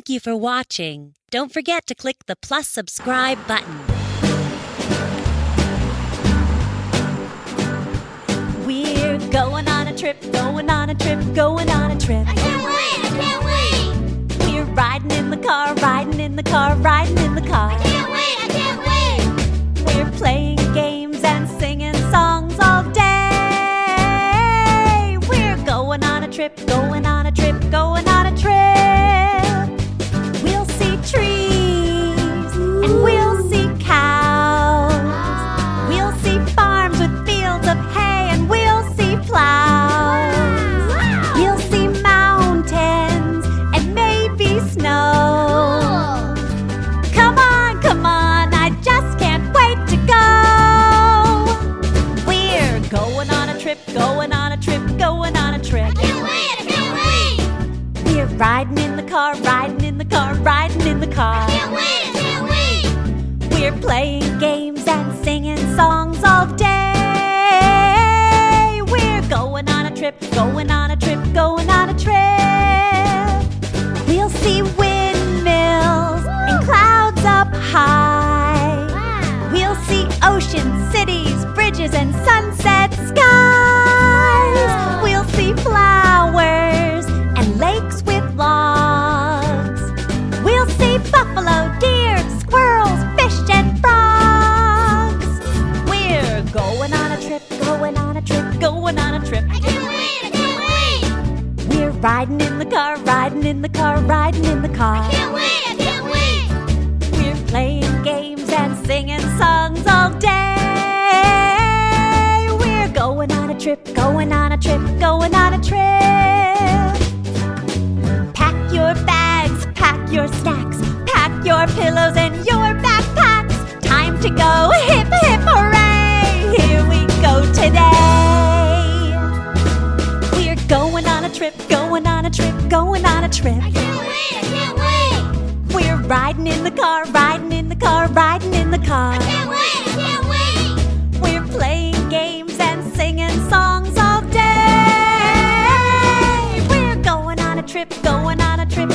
Thank you for watching. Don't forget to click the plus subscribe button. We're going on a trip, going on a trip, going on a trip. I can't wait! I can't wait! We're riding in the car, riding in the car, riding in the car. I can't wait! I can't wait! We're playing games and singing songs all day. We're going on a trip, going on a trip, going car. Can't wait! Can't wait! We're playing games and singing songs all day. We're going on a trip, going on a trip, going on a trip. We'll see windmills and clouds up high. Wow! We'll see oceans, going on a trip. I can't wait! I can't wait! We're riding in the car, riding in the car, riding in the car. I can't wait! I can't wait! We're playing games and singing songs all day. We're going on a trip, going on a trip, going trip, going on a trip, going on a trip. I can't wait! I can't wait! We're riding in the car, riding in the car, riding in the car. I can't wait! I can't wait! We're playing games and singing songs all day. We're going on a trip, going on a trip,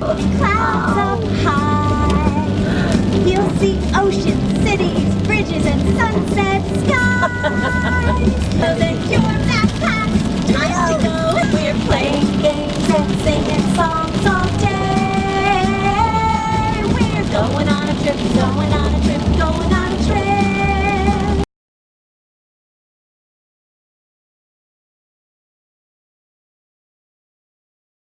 clouds up high. You'll see oceans,